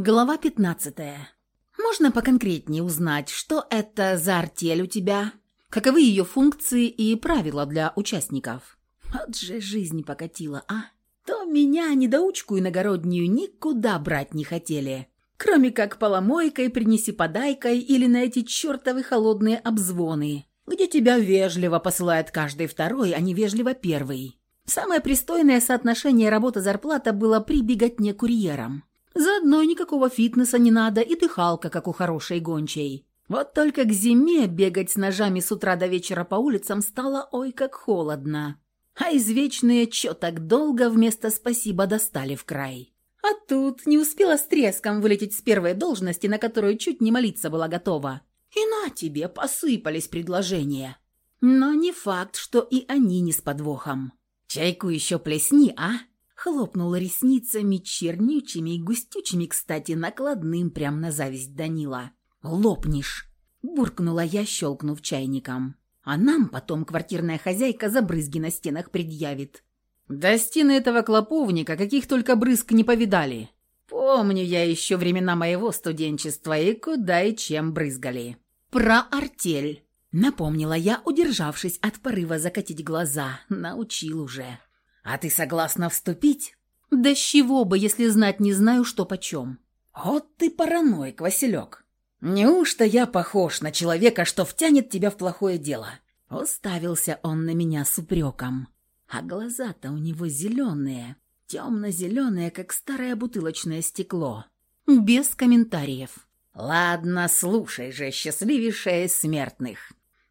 Глава 15. Можно поконкретнее узнать, что это за артель у тебя? Каковы ее функции и правила для участников? Вот же жизнь покатила, а? То меня, недоучку иногороднюю, никуда брать не хотели. Кроме как поломойкой, принеси-подайкой или на эти чертовы холодные обзвоны, где тебя вежливо посылает каждый второй, а не вежливо первый. Самое пристойное соотношение работа-зарплата было при беготне курьером. Заодно никакого фитнеса не надо и дыхалка, как у хорошей гончей. Вот только к зиме бегать с ножами с утра до вечера по улицам стало ой как холодно. А извечные «чё так долго» вместо «спасибо» достали в край. А тут не успела с треском вылететь с первой должности, на которую чуть не молиться была готова. И на тебе посыпались предложения. Но не факт, что и они не с подвохом. «Чайку еще плесни, а?» Хлопнула ресницами чернючими и густючими, кстати, накладным прям на зависть Данила. «Лопнешь!» – буркнула я, щелкнув чайником. «А нам потом квартирная хозяйка за брызги на стенах предъявит». «До стены этого клоповника каких только брызг не повидали. Помню я еще времена моего студенчества и куда и чем брызгали». «Про артель», – напомнила я, удержавшись от порыва закатить глаза. Научил уже. «А ты согласна вступить?» «Да с чего бы, если знать не знаю, что почем?» «Вот ты параноик, Василек. Неужто я похож на человека, что втянет тебя в плохое дело?» Уставился он на меня с упреком. А глаза-то у него зеленые, темно-зеленые, как старое бутылочное стекло. Без комментариев. «Ладно, слушай же, счастливейшая из смертных.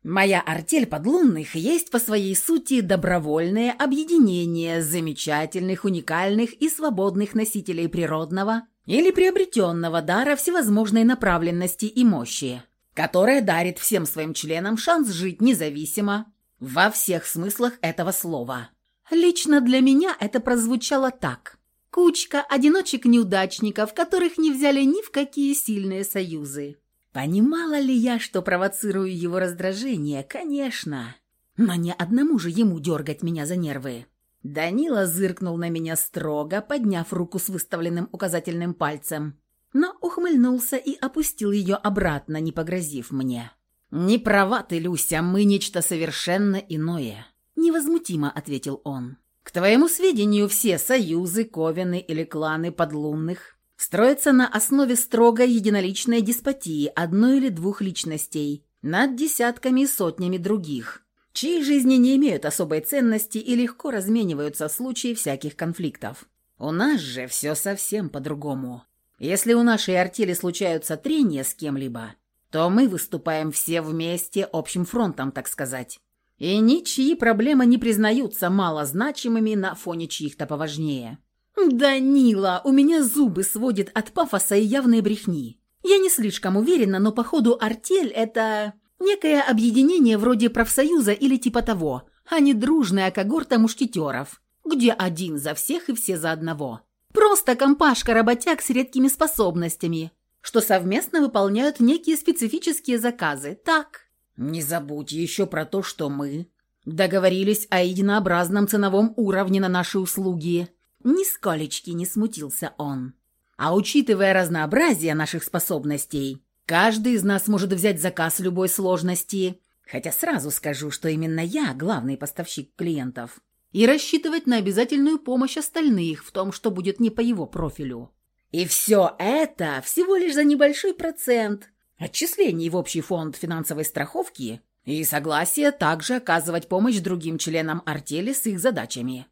Моя артель подлунных есть по своей сути добровольное объединение замечательных, уникальных и свободных носителей природного или приобретенного дара всевозможной направленности и мощи, которое дарит всем своим членам шанс жить независимо во всех смыслах этого слова. Лично для меня это прозвучало так. Кучка одиночек-неудачников, которых не взяли ни в какие сильные союзы. Понимала ли я, что провоцирую его раздражение? Конечно. Но не одному же ему дергать меня за нервы. Данила зыркнул на меня строго, подняв руку с выставленным указательным пальцем, но ухмыльнулся и опустил ее обратно, не погрозив мне. «Не права ты, Люся, мы нечто совершенно иное», — невозмутимо ответил он. «К твоему сведению, все союзы, ковены или кланы подлунных строится на основе строгой единоличной деспотии одной или двух личностей над десятками и сотнями других, чьи жизни не имеют особой ценности и легко размениваются в случае всяких конфликтов. У нас же все совсем по-другому. Если у нашей артели случаются трения с кем-либо, то мы выступаем все вместе общим фронтом, так сказать. И ничьи проблемы не признаются малозначимыми на фоне чьих-то поважнее. «Данила, у меня зубы сводит от пафоса и явной брехни. Я не слишком уверена, но походу артель – это некое объединение вроде профсоюза или типа того, а не дружная когорта мушкетеров, где один за всех и все за одного. Просто компашка работяг с редкими способностями, что совместно выполняют некие специфические заказы. Так. Не забудь еще про то, что мы договорились о единообразном ценовом уровне на наши услуги – Нисколечки не смутился он. А учитывая разнообразие наших способностей, каждый из нас может взять заказ любой сложности, хотя сразу скажу, что именно я главный поставщик клиентов, и рассчитывать на обязательную помощь остальных в том, что будет не по его профилю. И все это всего лишь за небольшой процент отчислений в общий фонд финансовой страховки и согласие также оказывать помощь другим членам артели с их задачами.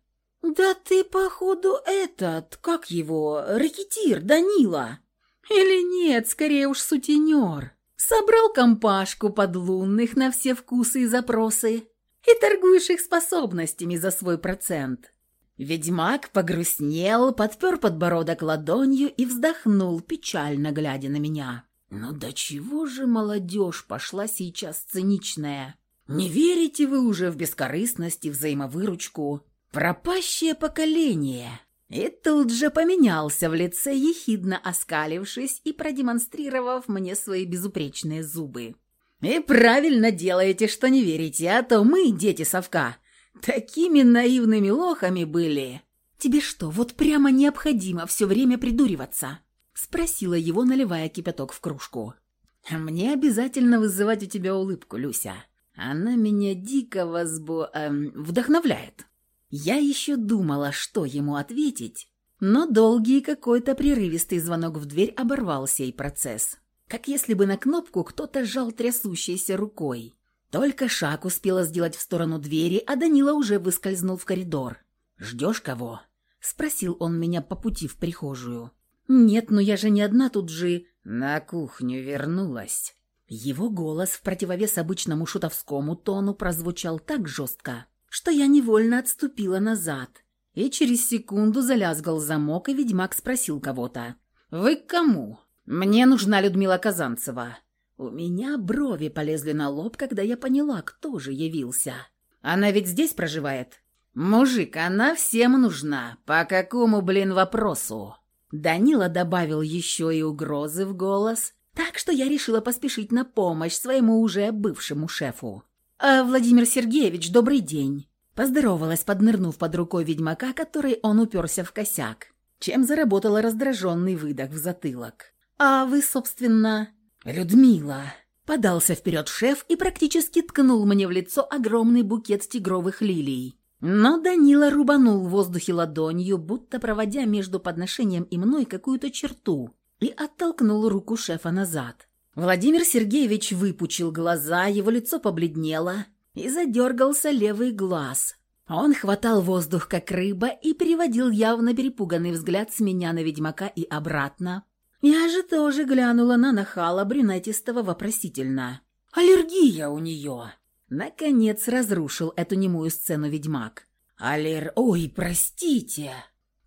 «Да ты, походу, этот, как его, ракетир Данила. Или нет, скорее уж сутенер. Собрал компашку подлунных на все вкусы и запросы и торгуешь их способностями за свой процент». Ведьмак погрустнел, подпер подбородок ладонью и вздохнул, печально глядя на меня. «Ну до чего же молодежь пошла сейчас циничная? Не верите вы уже в бескорыстность и взаимовыручку?» Пропащее поколение. И тут же поменялся в лице, ехидно оскалившись и продемонстрировав мне свои безупречные зубы. «И правильно делаете, что не верите, а то мы, дети совка, такими наивными лохами были. Тебе что, вот прямо необходимо все время придуриваться? Спросила его, наливая кипяток в кружку. «Мне обязательно вызывать у тебя улыбку, Люся. Она меня дико возбо... Эм, вдохновляет». Я еще думала, что ему ответить, но долгий какой-то прерывистый звонок в дверь оборвал сей процесс. Как если бы на кнопку кто-то сжал трясущейся рукой. Только шаг успела сделать в сторону двери, а Данила уже выскользнул в коридор. «Ждешь кого?» – спросил он меня по пути в прихожую. «Нет, но я же не одна тут же...» «На кухню вернулась». Его голос в противовес обычному шутовскому тону прозвучал так жестко, что я невольно отступила назад. И через секунду залязгал замок, и ведьмак спросил кого-то. «Вы к кому?» «Мне нужна Людмила Казанцева». У меня брови полезли на лоб, когда я поняла, кто же явился. «Она ведь здесь проживает?» «Мужик, она всем нужна. По какому, блин, вопросу?» Данила добавил еще и угрозы в голос, так что я решила поспешить на помощь своему уже бывшему шефу. «А, «Владимир Сергеевич, добрый день!» Поздоровалась, поднырнув под рукой ведьмака, который он уперся в косяк, чем заработала раздраженный выдох в затылок. «А вы, собственно...» «Людмила!» Подался вперед шеф и практически ткнул мне в лицо огромный букет тигровых лилий. Но Данила рубанул в воздухе ладонью, будто проводя между подношением и мной какую-то черту, и оттолкнул руку шефа назад. Владимир Сергеевич выпучил глаза, его лицо побледнело, и задергался левый глаз. Он хватал воздух, как рыба, и переводил явно перепуганный взгляд с меня на ведьмака и обратно. Я же тоже глянула на нахала брюнетистого вопросительно. «Аллергия у нее!» Наконец разрушил эту немую сцену ведьмак. «Алер... Ой, простите!»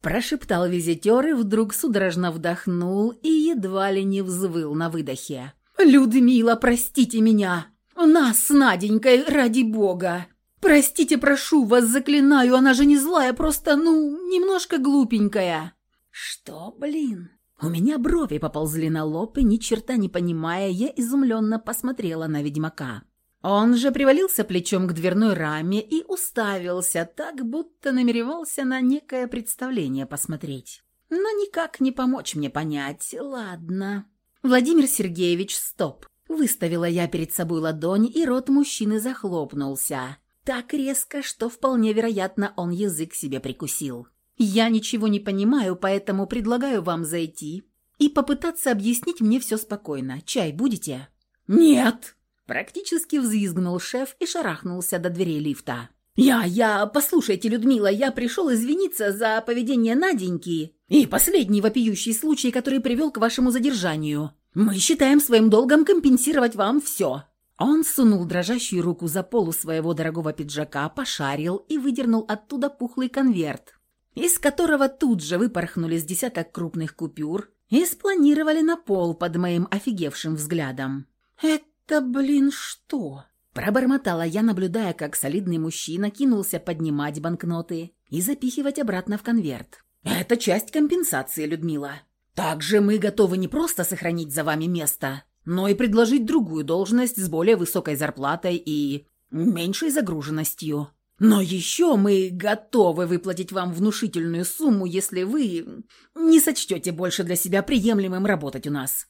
Прошептал визитер и вдруг судорожно вдохнул и едва ли не взвыл на выдохе. «Людмила, простите меня! Нас с Наденькой, ради бога! Простите, прошу вас, заклинаю, она же не злая, просто, ну, немножко глупенькая!» «Что, блин?» У меня брови поползли на лоб, и ни черта не понимая, я изумленно посмотрела на ведьмака. Он же привалился плечом к дверной раме и уставился так, будто намеревался на некое представление посмотреть. Но никак не помочь мне понять. Ладно. Владимир Сергеевич, стоп. Выставила я перед собой ладонь, и рот мужчины захлопнулся. Так резко, что вполне вероятно он язык себе прикусил. Я ничего не понимаю, поэтому предлагаю вам зайти и попытаться объяснить мне все спокойно. Чай будете? Нет! Практически взвизгнул шеф и шарахнулся до дверей лифта. «Я, я, послушайте, Людмила, я пришел извиниться за поведение Наденьки и последний вопиющий случай, который привел к вашему задержанию. Мы считаем своим долгом компенсировать вам все». Он сунул дрожащую руку за полу своего дорогого пиджака, пошарил и выдернул оттуда пухлый конверт, из которого тут же выпорхнули с десяток крупных купюр и спланировали на пол под моим офигевшим взглядом. «Это «Это, блин, что?» Пробормотала я, наблюдая, как солидный мужчина кинулся поднимать банкноты и запихивать обратно в конверт. «Это часть компенсации, Людмила. Также мы готовы не просто сохранить за вами место, но и предложить другую должность с более высокой зарплатой и меньшей загруженностью. Но еще мы готовы выплатить вам внушительную сумму, если вы не сочтете больше для себя приемлемым работать у нас».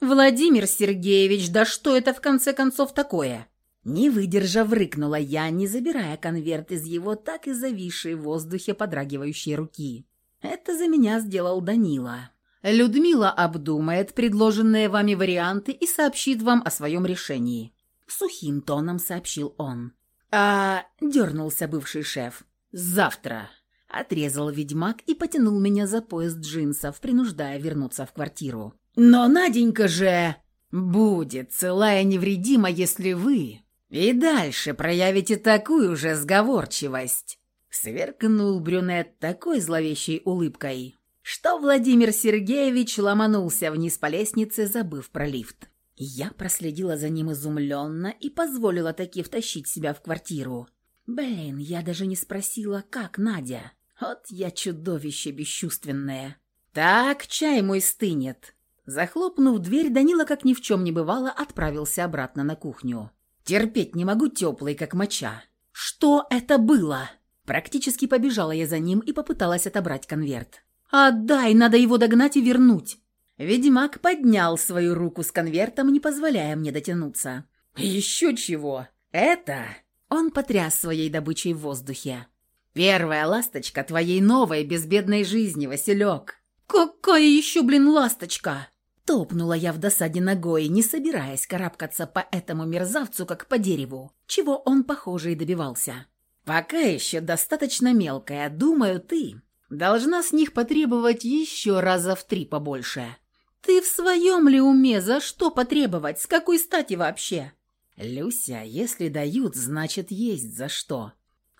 «Владимир Сергеевич, да что это в конце концов такое?» Не выдержав, рыкнула я, не забирая конверт из его так и зависшей в воздухе подрагивающей руки. Это за меня сделал Данила. Людмила обдумает предложенные вами варианты и сообщит вам о своем решении. Сухим тоном сообщил он. «А...» — дернулся бывший шеф. «Завтра». Отрезал ведьмак и потянул меня за пояс джинсов, принуждая вернуться в квартиру. Но Наденька же будет целая невредима, если вы и дальше проявите такую же сговорчивость. Сверкнул брюнет такой зловещей улыбкой, что Владимир Сергеевич ломанулся вниз по лестнице, забыв про лифт. Я проследила за ним изумленно и позволила таки втащить себя в квартиру. Блин, я даже не спросила, как Надя. Вот я чудовище бесчувственное. Так чай мой стынет. Захлопнув дверь, Данила, как ни в чем не бывало, отправился обратно на кухню. «Терпеть не могу теплый, как моча». «Что это было?» Практически побежала я за ним и попыталась отобрать конверт. «Отдай, надо его догнать и вернуть». Ведьмак поднял свою руку с конвертом, не позволяя мне дотянуться. «Еще чего! Это...» Он потряс своей добычей в воздухе. «Первая ласточка твоей новой безбедной жизни, Василек!» «Какая еще, блин, ласточка?» Топнула я в досаде ногой, не собираясь карабкаться по этому мерзавцу, как по дереву, чего он, похоже, и добивался. «Пока еще достаточно мелкая, думаю, ты должна с них потребовать еще раза в три побольше». «Ты в своем ли уме? За что потребовать? С какой стати вообще?» «Люся, если дают, значит, есть за что».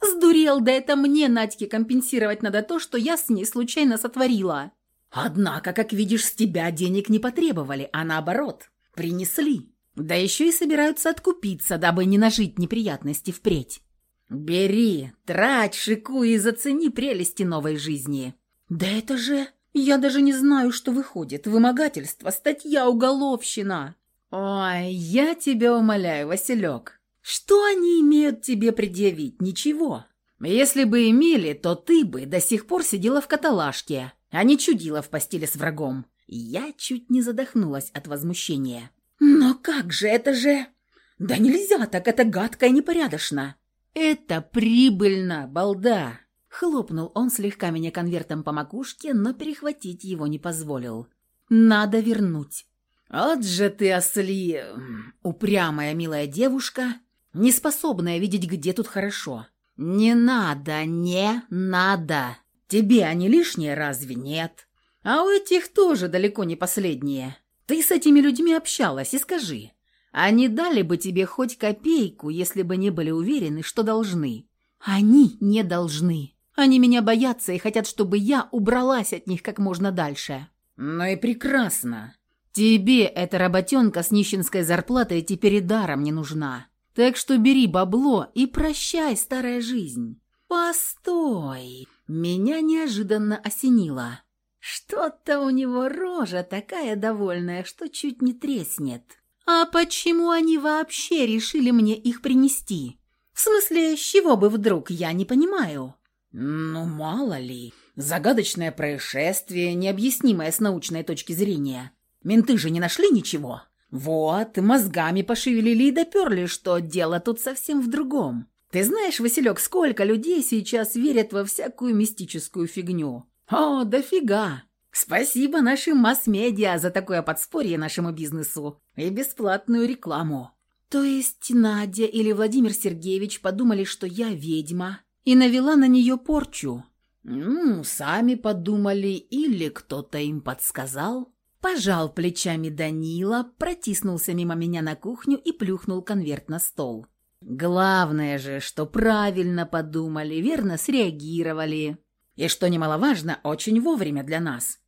«Сдурел, да это мне, Надьке, компенсировать надо то, что я с ней случайно сотворила». Однако, как видишь, с тебя денег не потребовали, а наоборот, принесли. Да еще и собираются откупиться, дабы не нажить неприятности впредь. Бери, трать, шикуй и зацени прелести новой жизни. Да это же... Я даже не знаю, что выходит. Вымогательство, статья уголовщина. Ой, я тебя умоляю, Василек. Что они имеют тебе предъявить? Ничего. Если бы имели, то ты бы до сих пор сидела в каталажке, а не чудила в постели с врагом. Я чуть не задохнулась от возмущения. «Но как же, это же...» «Да нельзя так, это гадко и непорядочно!» «Это прибыльно, балда!» Хлопнул он слегка меня конвертом по макушке, но перехватить его не позволил. «Надо вернуть». «Вот же ты, осли... упрямая милая девушка, неспособная видеть, где тут хорошо. Не надо, не надо!» Тебе они лишние разве нет? А у этих тоже далеко не последние. Ты с этими людьми общалась и скажи, они дали бы тебе хоть копейку, если бы не были уверены, что должны. Они не должны. Они меня боятся и хотят, чтобы я убралась от них как можно дальше. Ну и прекрасно. Тебе эта работенка с нищенской зарплатой теперь и даром не нужна. Так что бери бабло и прощай, старая жизнь. Постой. Меня неожиданно осенило. Что-то у него рожа такая довольная, что чуть не треснет. А почему они вообще решили мне их принести? В смысле, с чего бы вдруг, я не понимаю. Ну, мало ли. Загадочное происшествие, необъяснимое с научной точки зрения. Менты же не нашли ничего. Вот, мозгами пошевелили и доперли, что дело тут совсем в другом. Ты знаешь, Василек, сколько людей сейчас верят во всякую мистическую фигню? О, дофига! Спасибо нашим масс-медиа за такое подспорье нашему бизнесу и бесплатную рекламу. То есть Надя или Владимир Сергеевич подумали, что я ведьма, и навела на нее порчу? Ну, сами подумали, или кто-то им подсказал. Пожал плечами Данила, протиснулся мимо меня на кухню и плюхнул конверт на стол. Главное же, что правильно подумали, верно среагировали. И что немаловажно, очень вовремя для нас.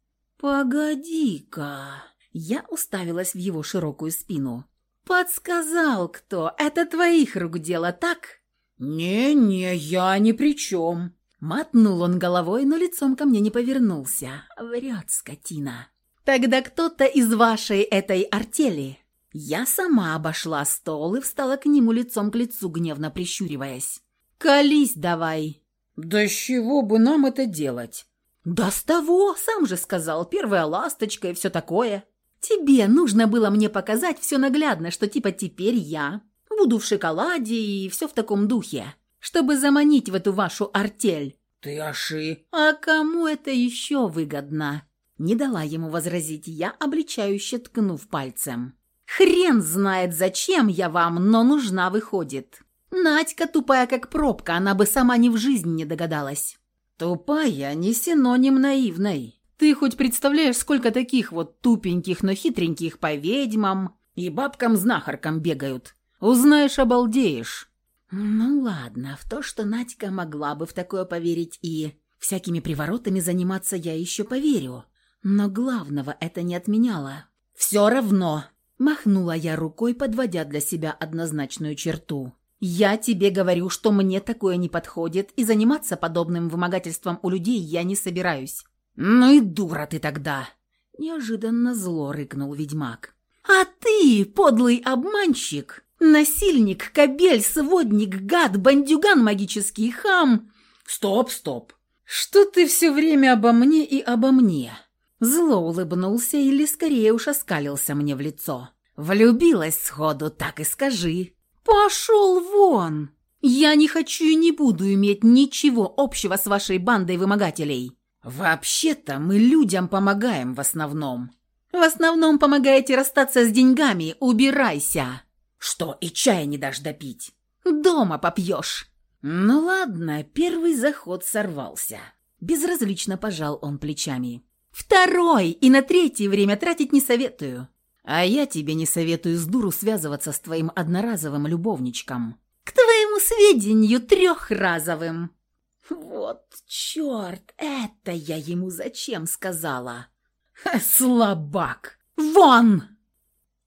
«Погоди-ка!» Я уставилась в его широкую спину. «Подсказал кто? Это твоих рук дело, так?» «Не-не, я ни при чем!» Мотнул он головой, но лицом ко мне не повернулся. Врет скотина. «Тогда кто-то из вашей этой артели я сама обошла стол и встала к нему лицом к лицу, гневно прищуриваясь. «Колись давай!» «Да с чего бы нам это делать?» «Да с того, сам же сказал, первая ласточка и все такое. Тебе нужно было мне показать все наглядно, что типа теперь я буду в шоколаде и все в таком духе, чтобы заманить в эту вашу артель». «Ты аши!» «А кому это еще выгодно?» Не дала ему возразить я, обличающе ткнув пальцем. Хрен знает, зачем я вам, но нужна выходит. Надька тупая, как пробка, она бы сама ни в жизнь не догадалась. Тупая не синоним наивной. Ты хоть представляешь, сколько таких вот тупеньких, но хитреньких по ведьмам и бабкам-знахаркам бегают? Узнаешь, обалдеешь. Ну ладно, в то, что Надька могла бы в такое поверить и всякими приворотами заниматься, я еще поверю. Но главного это не отменяло. Все равно Махнула я рукой, подводя для себя однозначную черту. «Я тебе говорю, что мне такое не подходит, и заниматься подобным вымогательством у людей я не собираюсь». «Ну и дура ты тогда!» Неожиданно зло рыкнул ведьмак. «А ты, подлый обманщик, насильник, кобель, сводник, гад, бандюган магический, хам!» «Стоп, стоп! Что ты все время обо мне и обо мне?» Зло улыбнулся или скорее уж оскалился мне в лицо. «Влюбилась сходу, так и скажи». «Пошел вон! Я не хочу и не буду иметь ничего общего с вашей бандой вымогателей». «Вообще-то мы людям помогаем в основном». «В основном помогаете расстаться с деньгами, убирайся». «Что, и чая не дашь допить?» «Дома попьешь». «Ну ладно, первый заход сорвался». Безразлично пожал он плечами. «Второй и на третье время тратить не советую. А я тебе не советую с дуру связываться с твоим одноразовым любовничком. К твоему сведению, трехразовым». «Вот черт, это я ему зачем сказала?» «Слабак! Вон!»